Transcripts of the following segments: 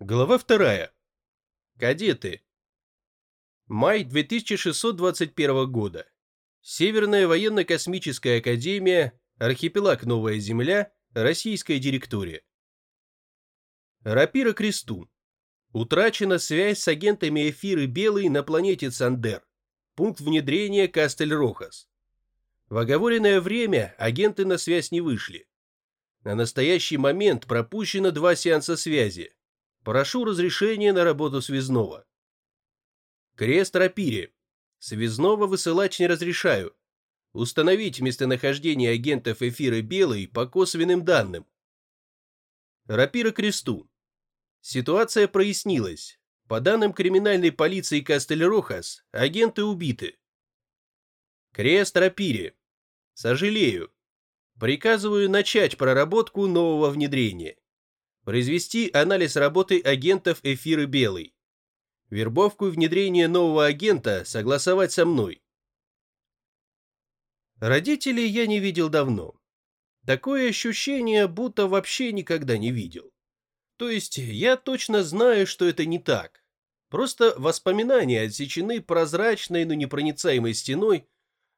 Глава вторая. Кадеты. Май 2621 года. Северная военно-космическая академия, архипелаг Новая Земля, Российская директория. Рапира Кресту. Утрачена связь с агентами Эфиры Белый на планете Сандер. Пункт внедрения Кастель-Рохас. В оговоренное время агенты на связь не вышли. На настоящий момент пропущено два сеанса связи. Прошу разрешения на работу связного. Крест Рапире. Связного высылать не разрешаю. Установить местонахождение агентов эфира Белый по косвенным данным. Рапира Кресту. Ситуация прояснилась. По данным криминальной полиции Кастель-Рохас, агенты убиты. Крест Рапире. Сожалею. Приказываю начать проработку нового внедрения произвести анализ работы агентов эфиры белый. Вербовку и внедрение нового агента согласовать со мной. Родителей я не видел давно. Такое ощущение, будто вообще никогда не видел. То есть я точно знаю, что это не так. Просто воспоминания отсечены прозрачной, но непроницаемой стеной,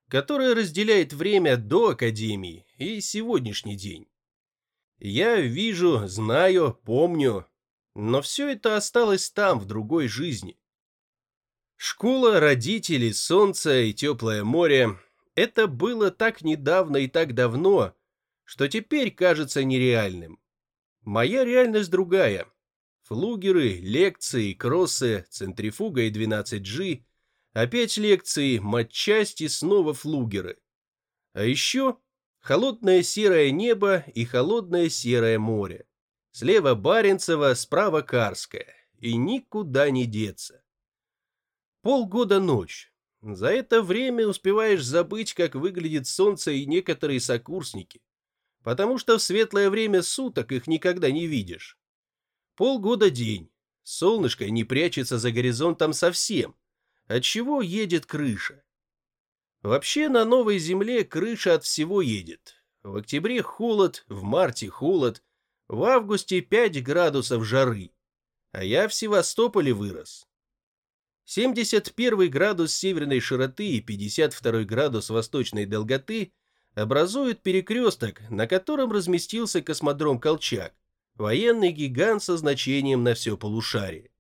которая разделяет время до Академии и сегодняшний день. Я вижу, знаю, помню, но все это осталось там, в другой жизни. Школа, родители, солнце и теплое море – это было так недавно и так давно, что теперь кажется нереальным. Моя реальность другая. Флугеры, лекции, кроссы, центрифуга и 12G, опять лекции, матчасть и снова флугеры. А еще Холодное серое небо и холодное серое море. Слева Баренцево, справа Карское. И никуда не деться. Полгода ночь. За это время успеваешь забыть, как выглядит солнце и некоторые сокурсники. Потому что в светлое время суток их никогда не видишь. Полгода день. Солнышко не прячется за горизонтом совсем. Отчего едет крыша? Вообще на новой земле крыша от всего едет. В октябре холод, в марте холод, в августе 5 градусов жары. А я в Севастополе вырос. 71 градус северной широты и 52 градус восточной долготы образуют перекресток, на котором разместился космодром Колчак, военный гигант со значением на все полушарие.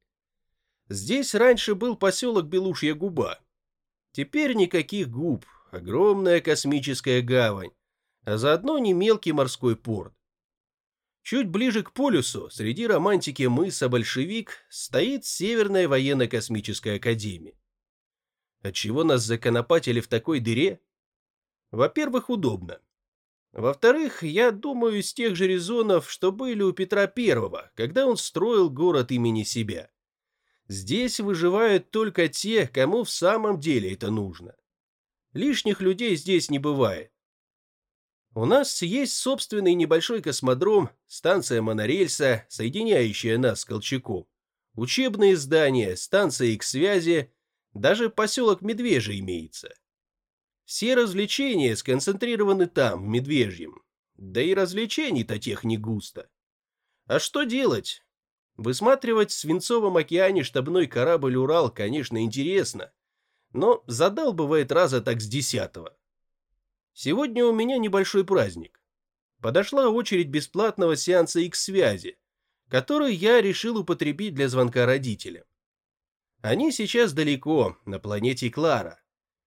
Здесь раньше был поселок Белушья губа, Теперь никаких губ, огромная космическая гавань, а заодно не мелкий морской порт. Чуть ближе к полюсу, среди романтики мыса Большевик, стоит Северная военно-космическая академия. Отчего нас законопатили в такой дыре? Во-первых, удобно. Во-вторых, я думаю, из тех же резонов, что были у Петра Первого, когда он строил город имени себя. Здесь выживают только те, кому в самом деле это нужно. Лишних людей здесь не бывает. У нас есть собственный небольшой космодром, станция монорельса, соединяющая нас с Колчаком, учебные здания, станция их связи, даже поселок Медвежий имеется. Все развлечения сконцентрированы там, в Медвежьем. Да и развлечений-то тех не густо. А что делать? Высматривать в Свинцовом океане штабной корабль «Урал», конечно, интересно, но задал бывает раза так с десятого. Сегодня у меня небольшой праздник. Подошла очередь бесплатного сеанса X-связи, который я решил употребить для звонка родителям. Они сейчас далеко, на планете Клара.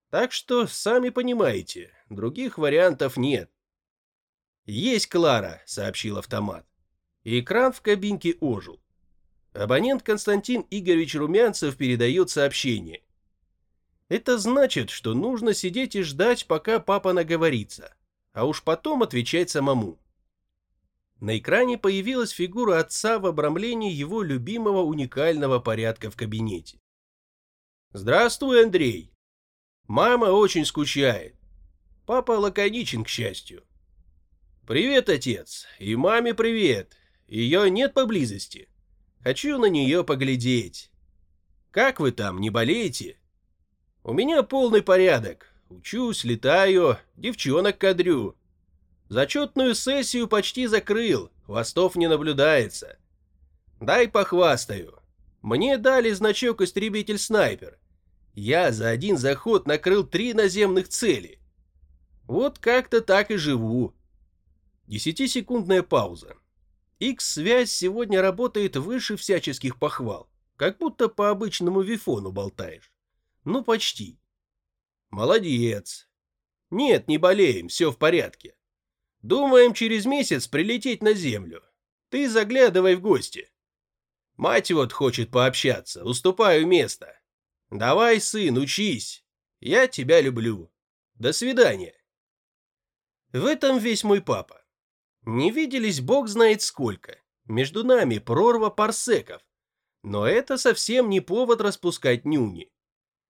Так что, сами понимаете, других вариантов нет. «Есть Клара», — сообщил автомат. экран в кабинке ожил. Абонент Константин Игоревич Румянцев передает сообщение. Это значит, что нужно сидеть и ждать, пока папа наговорится, а уж потом отвечать самому. На экране появилась фигура отца в обрамлении его любимого уникального порядка в кабинете. «Здравствуй, Андрей. Мама очень скучает. Папа лаконичен, к счастью. Привет, отец. И маме привет. Ее нет поблизости. Хочу на нее поглядеть. Как вы там, не болеете? У меня полный порядок. Учусь, летаю, девчонок кадрю. Зачетную сессию почти закрыл, хвостов не наблюдается. Дай похвастаю. Мне дали значок истребитель-снайпер. Я за один заход накрыл три наземных цели. Вот как-то так и живу. Десятисекундная пауза. X-связь сегодня работает выше всяческих похвал. Как будто по обычному вифону болтаешь. Ну, почти. Молодец. Нет, не болеем, все в порядке. Думаем через месяц прилететь на Землю. Ты заглядывай в гости. Мать вот хочет пообщаться, уступаю место. Давай, сын, учись. Я тебя люблю. До свидания. В этом весь мой папа. Не виделись бог знает сколько. Между нами прорва парсеков. Но это совсем не повод распускать нюни.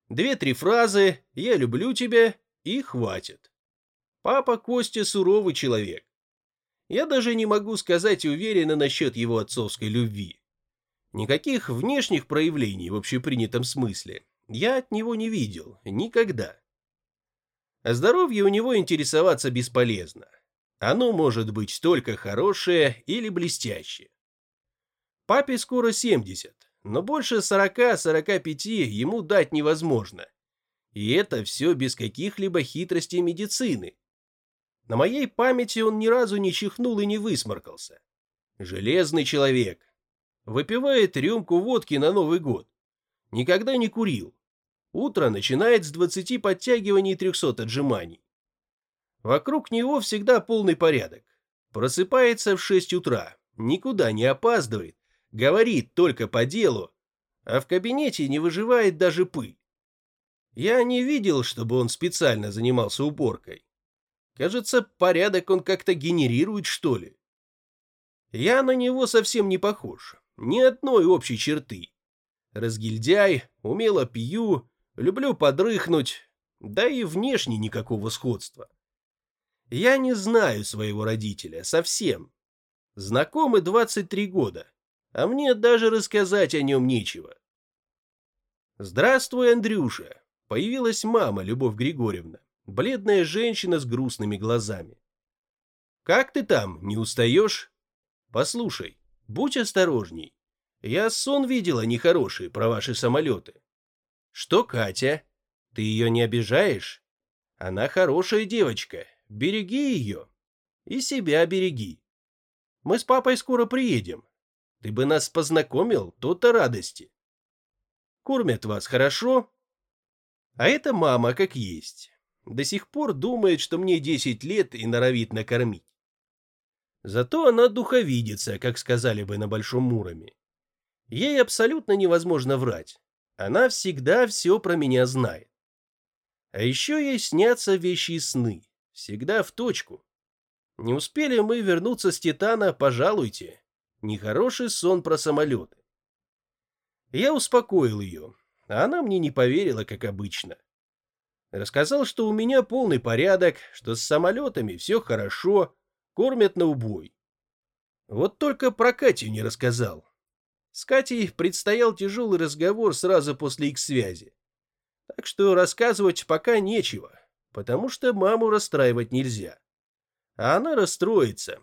Две-три фразы «я люблю тебя» и хватит. Папа Костя суровый человек. Я даже не могу сказать уверенно насчет его отцовской любви. Никаких внешних проявлений в общепринятом смысле я от него не видел, никогда. О здоровье у него интересоваться бесполезно. Оно может быть только хорошее или блестящее. Папе скоро 70, но больше 40-45 ему дать невозможно. И это все без каких-либо хитростей медицины. На моей памяти он ни разу не чихнул и не высморкался. Железный человек. Выпивает рюмку водки на Новый год. Никогда не курил. Утро начинает с 20 подтягиваний и 300 отжиманий. Вокруг него всегда полный порядок. Просыпается в 6 утра, никуда не опаздывает, говорит только по делу, а в кабинете не выживает даже пыль. Я не видел, чтобы он специально занимался уборкой. Кажется, порядок он как-то генерирует, что ли. Я на него совсем не похож, ни одной общей черты. Разгильдяй, умело пью, люблю подрыхнуть, да и внешне никакого сходства. Я не знаю своего родителя совсем. Знакомы 23 года, а мне даже рассказать о нем нечего. Здравствуй, Андрюша. Появилась мама, Любовь Григорьевна, бледная женщина с грустными глазами. Как ты там, не устаешь? Послушай, будь осторожней. Я сон видела нехороший про ваши самолеты. Что Катя? Ты ее не обижаешь? Она хорошая девочка, береги ее. И себя береги. Мы с папой скоро приедем. Ты бы нас познакомил, то-то радости. Кормят вас хорошо? А это мама как есть. До сих пор думает, что мне 10 лет и норовит накормить. Зато она духовидится, как сказали бы на Большом Муроме. Ей абсолютно невозможно врать. Она всегда все про меня знает. А еще ей снятся вещи и сны. Всегда в точку. Не успели мы вернуться с Титана, пожалуйте. Нехороший сон про самолеты. Я успокоил ее, а она мне не поверила, как обычно. Рассказал, что у меня полный порядок, что с самолетами все хорошо, кормят на убой. Вот только про Катю не рассказал. С Катей предстоял тяжелый разговор сразу после их связи. Так что рассказывать пока нечего, потому что маму расстраивать нельзя. А она расстроится,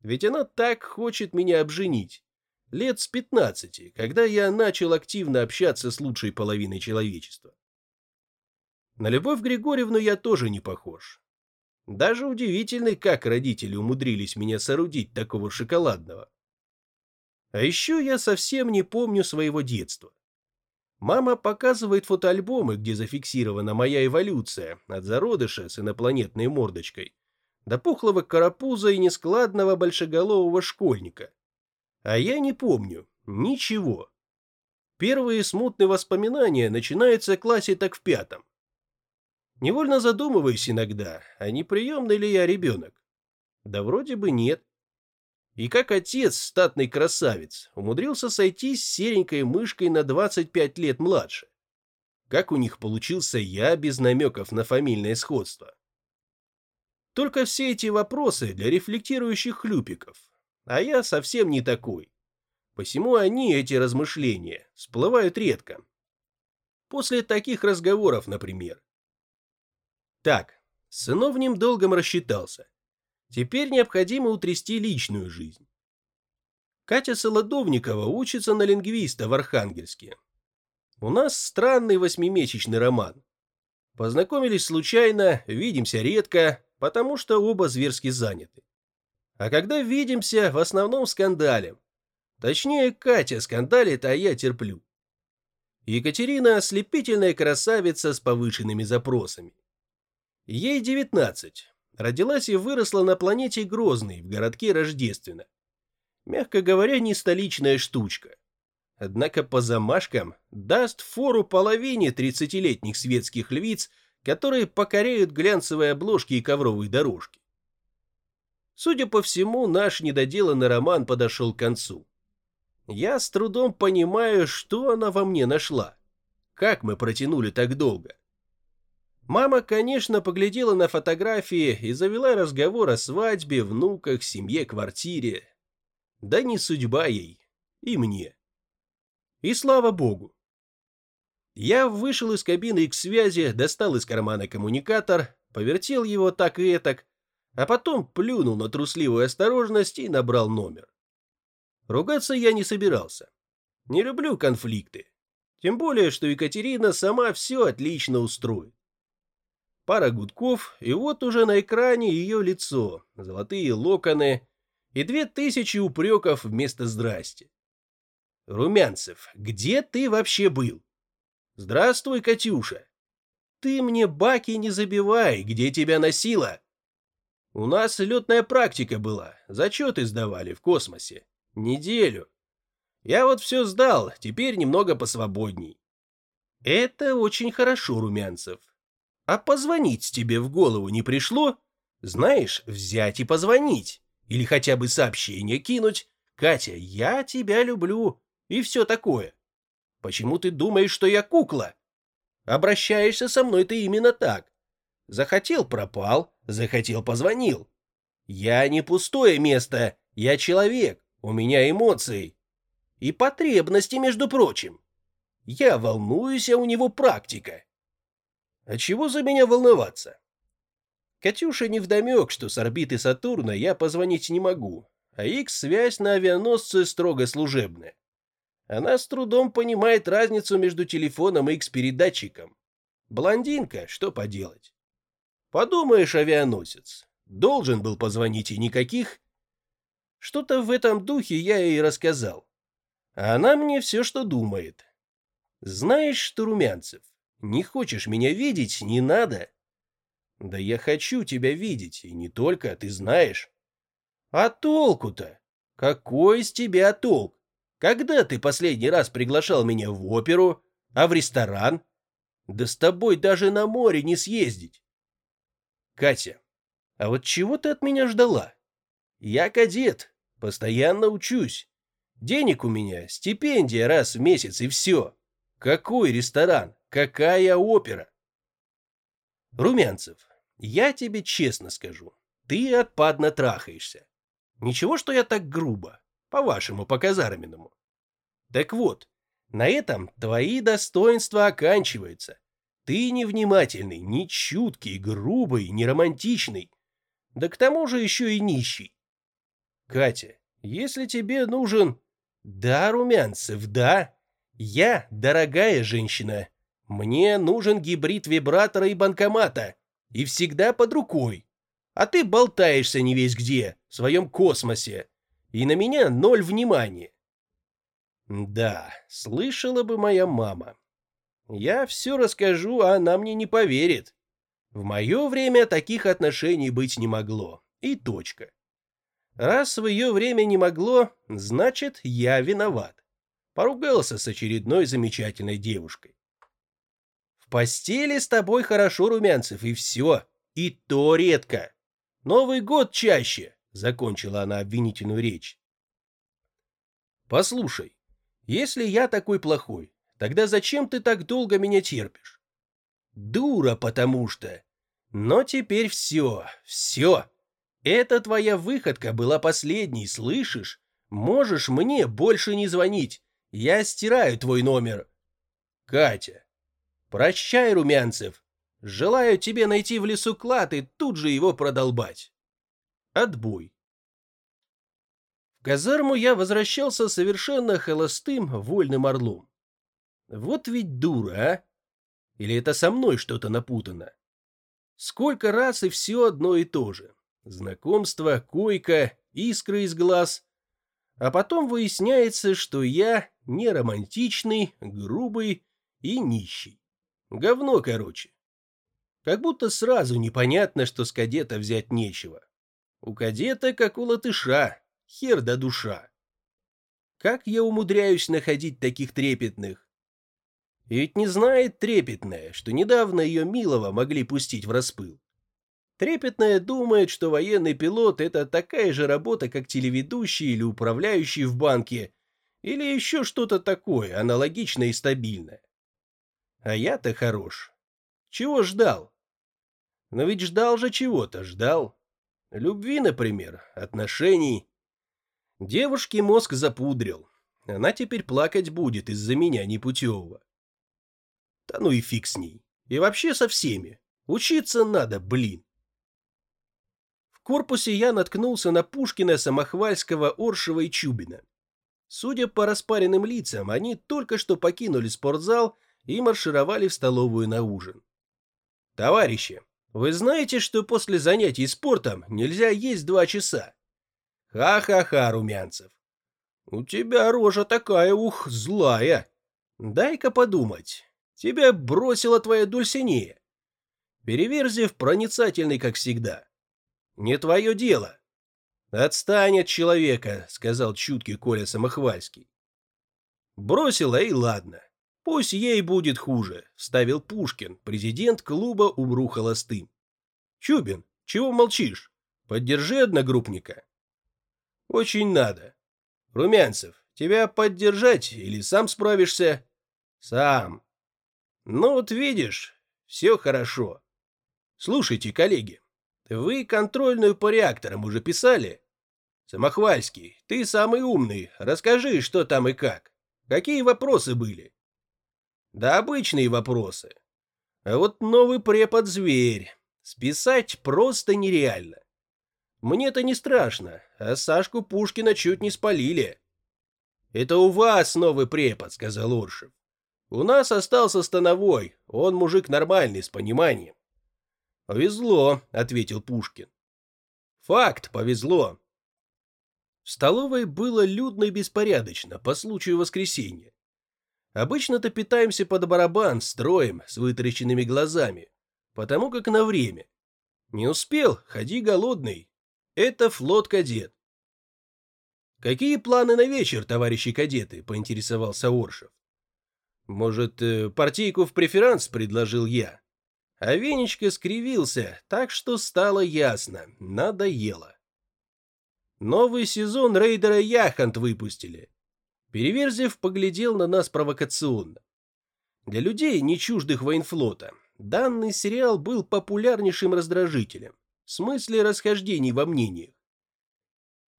ведь она так хочет меня обженить. Лет с 15, когда я начал активно общаться с лучшей половиной человечества. На Любовь Григорьевну я тоже не похож. Даже удивительно, как родители умудрились меня соорудить такого шоколадного. А еще я совсем не помню своего детства. Мама показывает фотоальбомы, где зафиксирована моя эволюция от зародыша с инопланетной мордочкой до пухлого карапуза и нескладного большеголового школьника. А я не помню ничего. Первые смутные воспоминания начинаются в классе так в пятом. Невольно задумываюсь иногда, а не приемный ли я ребенок. Да вроде бы нет. И как отец, статный красавец, умудрился сойти с серенькой мышкой на 25 лет младше. Как у них получился я без намеков на фамильное сходство. Только все эти вопросы для рефлектирующих хлюпиков, а я совсем не такой. Посему они, эти размышления, всплывают редко. После таких разговоров, например. Так, с сыновним долгом рассчитался. Теперь необходимо утрясти личную жизнь. Катя Солодовникова учится на лингвиста в Архангельске. У нас странный восьмимесячный роман. Познакомились случайно, видимся редко, потому что оба зверски заняты. А когда видимся, в основном скандалем. Точнее, Катя скандалит, а я терплю. Екатерина – ослепительная красавица с повышенными запросами. Ей 19. Родилась и выросла на планете Грозный, в городке Рождественно. Мягко говоря, не столичная штучка. Однако по замашкам даст фору половине 30-летних светских львиц, которые покоряют глянцевые обложки и ковровые дорожки. Судя по всему, наш недоделанный роман подошел к концу. Я с трудом понимаю, что она во мне нашла. Как мы протянули так долго? Мама, конечно, поглядела на фотографии и завела разговор о свадьбе, внуках, семье, квартире. Да не судьба ей. И мне. И слава богу. Я вышел из кабины к связи, достал из кармана коммуникатор, повертел его так и этак, а потом плюнул на трусливую осторожность и набрал номер. Ругаться я не собирался. Не люблю конфликты. Тем более, что Екатерина сама все отлично устроит. Пара гудков, и вот уже на экране ее лицо, золотые локоны и две тысячи упреков вместо «здрасте». Румянцев, где ты вообще был? Здравствуй, Катюша. Ты мне баки не забивай, где тебя носило? У нас летная практика была, зачеты сдавали в космосе. Неделю. Я вот все сдал, теперь немного посвободней. Это очень хорошо, Румянцев. А позвонить тебе в голову не пришло? Знаешь, взять и позвонить. Или хотя бы сообщение кинуть. Катя, я тебя люблю. И все такое. Почему ты думаешь, что я кукла? Обращаешься со мной ты именно так. Захотел – пропал, захотел – позвонил. Я не пустое место, я человек, у меня эмоции. И потребности, между прочим. Я волнуюсь, а у него практика. А чего за меня волноваться? Катюша невдомек, что с орбиты Сатурна я позвонить не могу, а X-связь на авианосце строго служебная. Она с трудом понимает разницу между телефоном и X-передатчиком. Блондинка, что поделать. Подумаешь, авианосец. Должен был позвонить и никаких. Что-то в этом духе я ей рассказал. А она мне все, что думает. Знаешь что, Румянцев, не хочешь меня видеть, не надо. Да я хочу тебя видеть, и не только, ты знаешь. А толку-то? Какой из тебя толк? Когда ты последний раз приглашал меня в оперу, а в ресторан? Да с тобой даже на море не съездить. Катя, а вот чего ты от меня ждала? Я кадет, постоянно учусь. Денег у меня, стипендия раз в месяц и все. Какой ресторан? Какая опера? Румянцев, я тебе честно скажу, ты отпадно трахаешься. Ничего, что я так грубо, по-вашему, по-казарменному. Так вот, на этом твои достоинства оканчиваются. Ты невнимательный, не чуткий, грубый, не романтичный. Да к тому же еще и нищий. Катя, если тебе нужен... Да, Румянцев, да. Я дорогая женщина. Мне нужен гибрид вибратора и банкомата. И всегда под рукой. А ты болтаешься не весь где, в своем космосе. И на меня ноль внимания. Да, слышала бы моя мама. Я все расскажу, а она мне не поверит. В мое время таких отношений быть не могло. И точка. Раз в ее время не могло, значит, я виноват. Поругался с очередной замечательной девушкой. Постели с тобой хорошо, Румянцев, и все. И то редко. Новый год чаще, закончила она обвинительную речь. Послушай, если я такой плохой, Тогда зачем ты так долго меня терпишь? Дура, потому что. Но теперь все, все. Эта твоя выходка была последней, слышишь? Можешь мне больше не звонить. Я стираю твой номер. Катя. Прощай, Румянцев. Желаю тебе найти в лесу клад и тут же его продолбать. Отбой. казарму я возвращался совершенно холостым, вольным орлом. Вот ведь дура, а! Или это со мной что-то напутано? Сколько раз и все одно и то же. Знакомство, койка, искры из глаз. А потом выясняется, что я не романтичный, грубый и нищий. Говно, короче. Как будто сразу непонятно, что с кадета взять нечего. У кадета, как у латыша, хер да душа. Как я умудряюсь находить таких трепетных? И ведь не знает трепетная, что недавно ее милого могли пустить в распыл. Трепетная думает, что военный пилот – это такая же работа, как телеведущий или управляющий в банке, или еще что-то такое, аналогичное и стабильное. А я-то хорош. Чего ждал? Но ведь ждал же чего-то, ждал. Любви, например, отношений. Девушке мозг запудрил. Она теперь плакать будет из-за меня непутевого. Да ну и фиг с ней. И вообще со всеми. Учиться надо, блин. В корпусе я наткнулся на Пушкина, Самохвальского, Оршева и Чубина. Судя по распаренным лицам, они только что покинули спортзал и маршировали в столовую на ужин. «Товарищи, вы знаете, что после занятий спортом нельзя есть два часа? Ха-ха-ха, Румянцев. У тебя рожа такая, ух, злая. Дай-ка подумать. Тебя бросила твоя Дульсинея. Переверзев проницательный, как всегда. Не твое дело. Отстань от человека, сказал чуткий Коля Самохвальский. Бросила и ладно. «Пусть ей будет хуже», — ставил Пушкин, президент клуба «Умру холостым». «Чубин, чего молчишь? Поддержи одногруппника». «Очень надо. Румянцев, тебя поддержать или сам справишься?» «Сам». «Ну вот видишь, все хорошо. Слушайте, коллеги, вы контрольную по реакторам уже писали?» «Самохвальский, ты самый умный, расскажи, что там и как. Какие вопросы были?» Да обычные вопросы. А вот новый препод-зверь. Списать просто нереально. Мне-то не страшно, а Сашку Пушкина чуть не спалили. «Это у вас новый препод», — сказал Оршев. «У нас остался Становой, он мужик нормальный, с пониманием». «Повезло», — ответил Пушкин. «Факт, повезло». В столовой было людно и беспорядочно по случаю воскресенья. Обычно-то питаемся под барабан, строем, с вытаращенными глазами, потому как на время. Не успел, ходи голодный. Это флот-кадет. «Какие планы на вечер, товарищи кадеты?» – поинтересовался Оршев. «Может, э, партийку в преферанс?» – предложил я. А Венечка скривился, так что стало ясно – надоело. Новый сезон рейдера Яхант выпустили. Переверзев поглядел на нас провокационно. Для людей, не чуждых военфлота, данный сериал был популярнейшим раздражителем, в смысле расхождений во мнениях.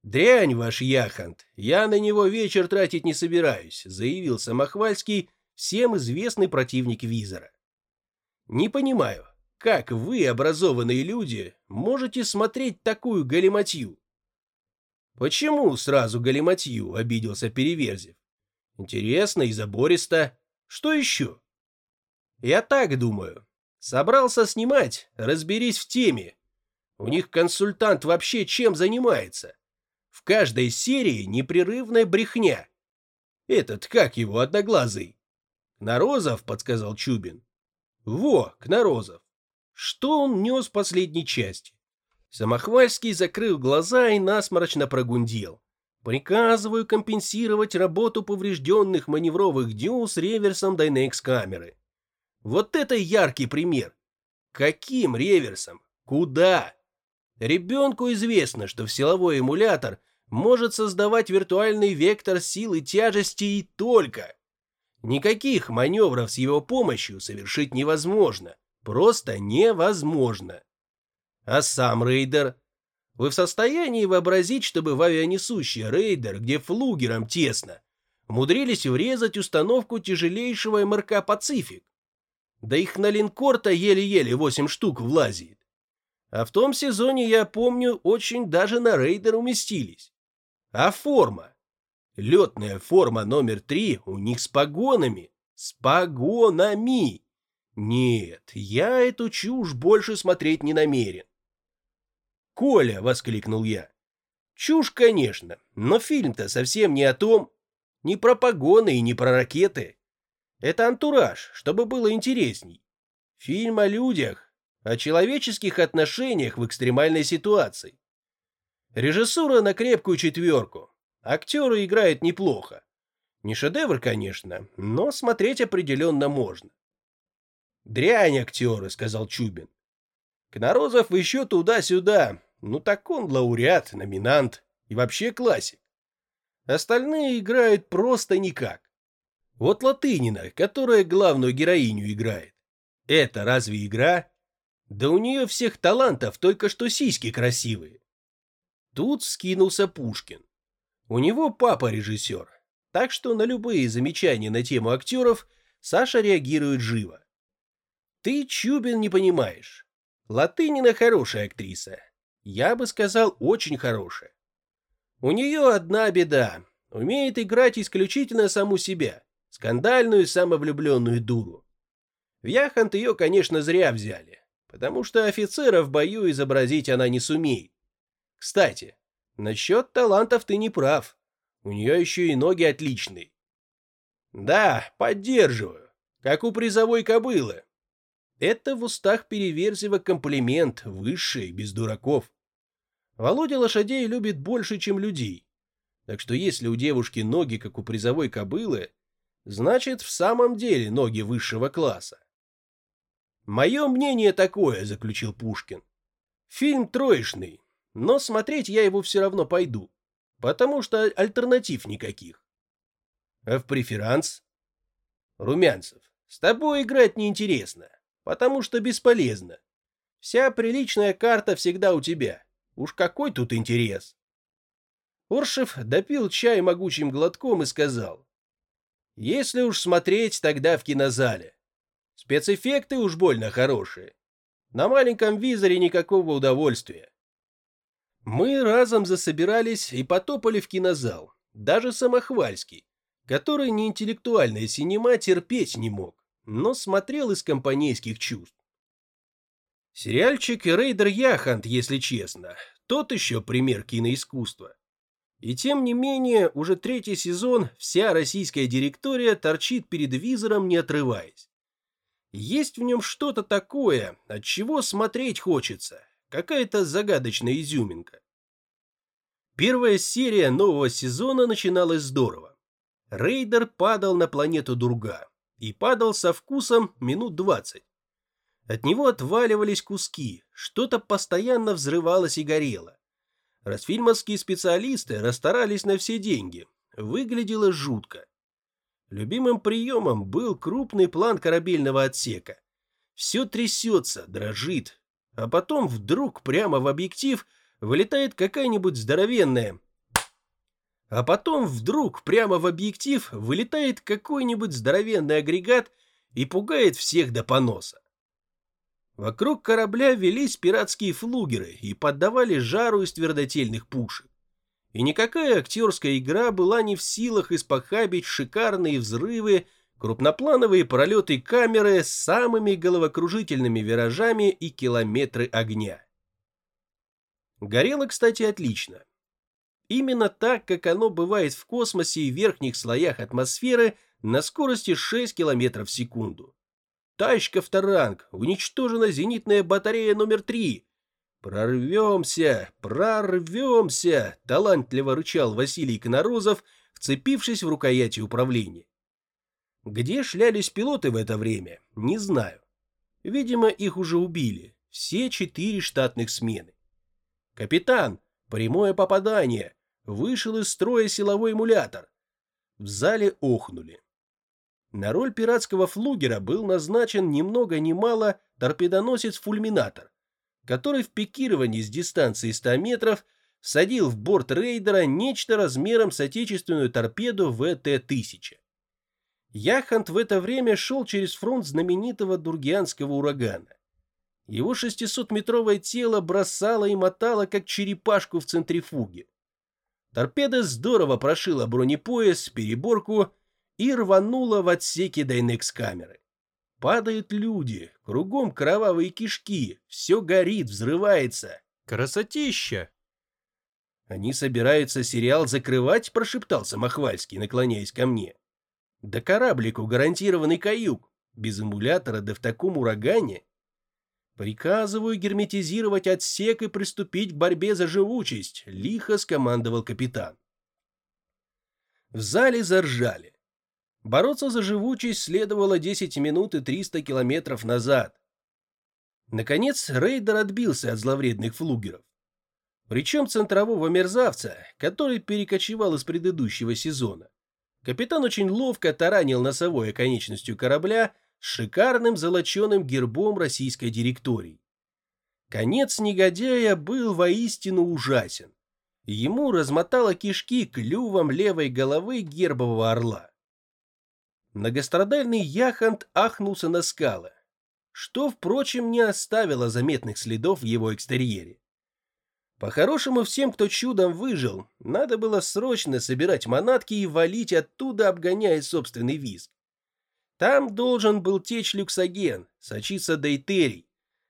«Дрянь ваш Яхант, я на него вечер тратить не собираюсь», заявил Самохвальский, всем известный противник Визора. «Не понимаю, как вы, образованные люди, можете смотреть такую галиматью? «Почему сразу галиматью?» — обиделся Переверзев. «Интересно и забористо. Что еще?» «Я так думаю. Собрался снимать, разберись в теме. У них консультант вообще чем занимается? В каждой серии непрерывная брехня. Этот, как его, одноглазый?» «Кнорозов», — подсказал Чубин. «Во, Кнорозов. Что он нес в последней части? Самохвальский закрыл глаза и насморочно прогундел. Приказываю компенсировать работу поврежденных маневровых дюл с реверсом Dynex камеры. Вот это яркий пример. Каким реверсом? Куда? Ребенку известно, что в силовой эмулятор может создавать виртуальный вектор силы тяжести и только. Никаких маневров с его помощью совершить невозможно. Просто невозможно. А сам рейдер? Вы в состоянии вообразить, чтобы в авианесущий рейдер, где флугером тесно, умудрились врезать установку тяжелейшего МРК «Пацифик»? Да их на линкор-то еле-еле 8 штук влазит. А в том сезоне, я помню, очень даже на рейдер уместились. А форма? Летная форма номер три у них с погонами. С погонами! Нет, я эту чушь больше смотреть не намерен. «Коля!» — воскликнул я. «Чушь, конечно, но фильм-то совсем не о том. Не про погоны и не про ракеты. Это антураж, чтобы было интересней. Фильм о людях, о человеческих отношениях в экстремальной ситуации. Режиссура на крепкую четверку. Актеры играют неплохо. Не шедевр, конечно, но смотреть определенно можно. «Дрянь актеры», — сказал Чубин. «Кнорозов еще туда-сюда. Ну так он лауреат, номинант и вообще классик. Остальные играют просто никак. Вот Латынина, которая главную героиню играет. Это разве игра? Да у нее всех талантов только что сиськи красивые. Тут скинулся Пушкин. У него папа режиссер, так что на любые замечания на тему актеров Саша реагирует живо. Ты, Чубин, не понимаешь. Латынина хорошая актриса. Я бы сказал, очень хорошая. У нее одна беда. Умеет играть исключительно саму себя. Скандальную, самовлюбленную дуру. В Яхант ее, конечно, зря взяли. Потому что офицера в бою изобразить она не сумеет. Кстати, насчет талантов ты не прав. У нее еще и ноги отличные. Да, поддерживаю. Как у призовой кобылы. Это в устах Переверзева комплимент, высший, без дураков. Володя лошадей любит больше, чем людей. Так что если у девушки ноги, как у призовой кобылы, значит, в самом деле ноги высшего класса. «Мое мнение такое», — заключил Пушкин. «Фильм троечный, но смотреть я его все равно пойду, потому что альтернатив никаких». «А в преферанс?» «Румянцев, с тобой играть неинтересно, потому что бесполезно. Вся приличная карта всегда у тебя. Уж какой тут интерес?» Оршев допил чай могучим глотком и сказал. «Если уж смотреть, тогда в кинозале. Спецэффекты уж больно хорошие. На маленьком визоре никакого удовольствия. Мы разом засобирались и потопали в кинозал, даже Самохвальский, который неинтеллектуальное синема терпеть не мог, но смотрел из компанейских чувств. Сериальчик «Рейдер Яхант», если честно, тот еще пример киноискусства. И тем не менее, уже третий сезон вся российская директория торчит перед визором, не отрываясь. Есть в нем что-то такое, от чего смотреть хочется, какая-то загадочная изюминка. Первая серия нового сезона начиналась здорово. Рейдер падал на планету Дурга и падал со вкусом минут двадцать. От него отваливались куски, что-то постоянно взрывалось и горело. Расфильмовские специалисты расстарались на все деньги. Выглядело жутко. Любимым приемом был крупный план корабельного отсека. Все трясется, дрожит, а потом вдруг прямо в объектив вылетает какая-нибудь здоровенная... А потом вдруг прямо в объектив вылетает какой-нибудь здоровенный агрегат и пугает всех до поноса. Вокруг корабля велись пиратские флугеры и поддавали жару из твердотельных пушек и никакая актерская игра была не в силах испохабить шикарные взрывы, крупноплановые пролеты камеры с самыми головокружительными виражами и километры огня. Горело, кстати, отлично. Именно так, как оно бывает в космосе и верхних слоях атмосферы на скорости 6 км в секунду. Тачка вторанг, уничтожена зенитная батарея номер 3, «Прорвемся! Прорвемся!» – талантливо рычал Василий Конорозов, вцепившись в рукояти управления. Где шлялись пилоты в это время, не знаю. Видимо, их уже убили. Все четыре штатных смены. «Капитан! Прямое попадание! Вышел из строя силовой эмулятор!» В зале охнули. На роль пиратского флугера был назначен ни много ни мало торпедоносец-фульминатор который в пикировании с дистанции 100 метров садил в борт рейдера нечто размером с отечественную торпеду ВТ-1000. Яхант в это время шел через фронт знаменитого Дургианского урагана. Его 600-метровое тело бросало и мотало, как черепашку в центрифуге. Торпеда здорово прошила бронепояс, переборку и рванула в отсеке Дайнекс-камеры. Падают люди, кругом кровавые кишки, все горит, взрывается. Красотища! Они собираются сериал закрывать, прошептал Самохвальский, наклоняясь ко мне. Да кораблику гарантированный каюк, без эмулятора да в таком урагане. Приказываю герметизировать отсек и приступить к борьбе за живучесть, лихо скомандовал капитан. В зале заржали. Бороться за живучесть следовало 10 минут и 300 километров назад. Наконец, рейдер отбился от зловредных флугеров. Причем центрового мерзавца, который перекочевал из предыдущего сезона. Капитан очень ловко таранил носовой оконечностью корабля с шикарным золоченым гербом российской директории. Конец негодяя был воистину ужасен. Ему размотало кишки клювом левой головы гербового орла. Многострадальный яхонт ахнулся на скалы, что, впрочем, не оставило заметных следов в его экстерьере. По-хорошему, всем, кто чудом выжил, надо было срочно собирать манатки и валить оттуда, обгоняя собственный визг. Там должен был течь люксоген, сочиться дейтерий.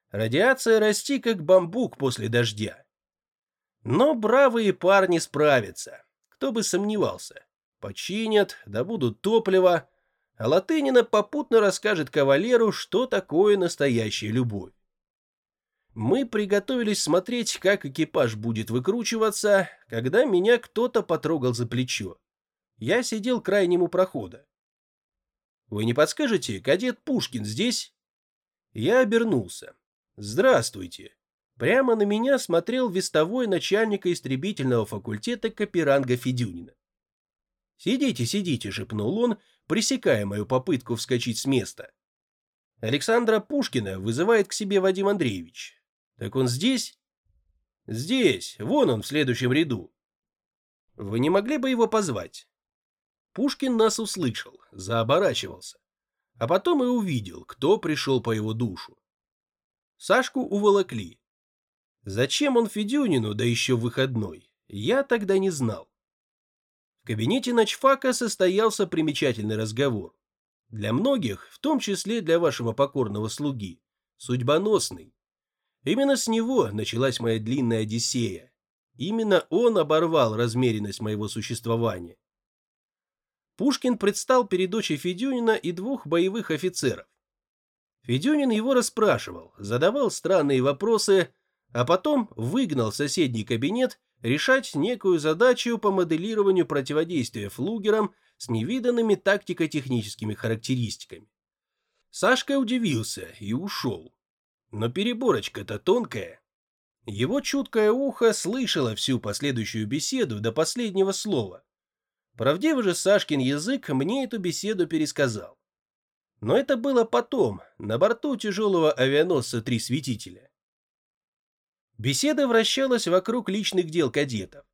Радиация расти, как бамбук после дождя. Но бравые парни справятся. Кто бы сомневался. Починят, добудут топливо, а Латынина попутно расскажет кавалеру, что такое настоящая любовь. Мы приготовились смотреть, как экипаж будет выкручиваться, когда меня кто-то потрогал за плечо. Я сидел крайним у прохода. «Вы не подскажете, кадет Пушкин здесь?» Я обернулся. «Здравствуйте». Прямо на меня смотрел вестовой начальника истребительного факультета Каперанга Федюнина. «Сидите, сидите», — шепнул он, пресекая мою попытку вскочить с места. Александра Пушкина вызывает к себе Вадим Андреевич. Так он здесь? Здесь, вон он в следующем ряду. Вы не могли бы его позвать? Пушкин нас услышал, заоборачивался. А потом и увидел, кто пришел по его душу. Сашку уволокли. Зачем он Федюнину, да еще выходной, я тогда не знал. В кабинете ночфака состоялся примечательный разговор. Для многих, в том числе для вашего покорного слуги, судьбоносный. Именно с него началась моя длинная одиссея. Именно он оборвал размеренность моего существования. Пушкин предстал перед дочей Федюнина и двух боевых офицеров. Федюнин его расспрашивал, задавал странные вопросы, а потом выгнал в соседний кабинет решать некую задачу по моделированию противодействия флугерам с невиданными тактико-техническими характеристиками. Сашка удивился и ушел. Но переборочка-то тонкая. Его чуткое ухо слышало всю последующую беседу до последнего слова. Правдиво же Сашкин язык мне эту беседу пересказал. Но это было потом, на борту тяжелого авианосца «Три светителя». Беседа вращалась вокруг личных дел кадетов.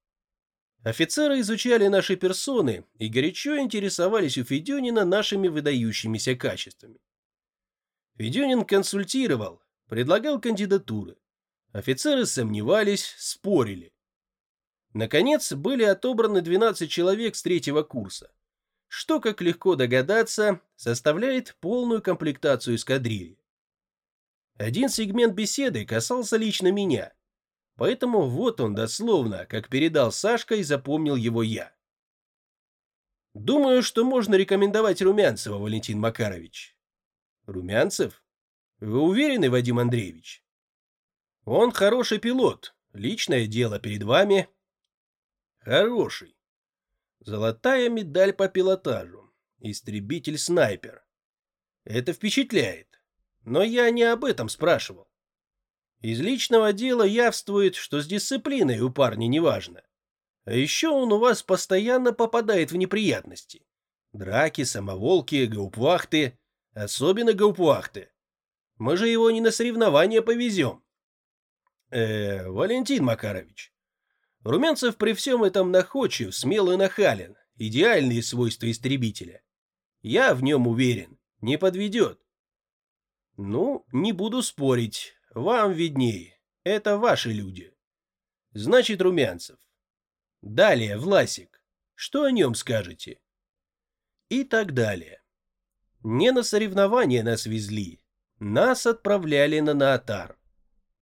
Офицеры изучали наши персоны и горячо интересовались у Федюнина нашими выдающимися качествами. Федюнин консультировал, предлагал кандидатуры. Офицеры сомневались, спорили. Наконец, были отобраны 12 человек с третьего курса, что, как легко догадаться, составляет полную комплектацию эскадрильи. Один сегмент беседы касался лично меня, поэтому вот он дословно, как передал Сашка и запомнил его я. Думаю, что можно рекомендовать Румянцева, Валентин Макарович. Румянцев? Вы уверены, Вадим Андреевич? Он хороший пилот, личное дело перед вами. Хороший. Золотая медаль по пилотажу. Истребитель-снайпер. Это впечатляет. Но я не об этом спрашивал. Из личного дела явствует, что с дисциплиной у парня неважно. А еще он у вас постоянно попадает в неприятности. Драки, самоволки, гаупвахты. Особенно гаупвахты. Мы же его не на соревнования повезем. Э, Валентин Макарович. Румянцев при всем этом находчив, смел и нахален. Идеальные свойства истребителя. Я в нем уверен. Не подведет. Ну, не буду спорить. Вам виднее. Это ваши люди. Значит, Румянцев. Далее, Власик, что о нем скажете? И так далее. Не на соревнования нас везли, нас отправляли на Наотар.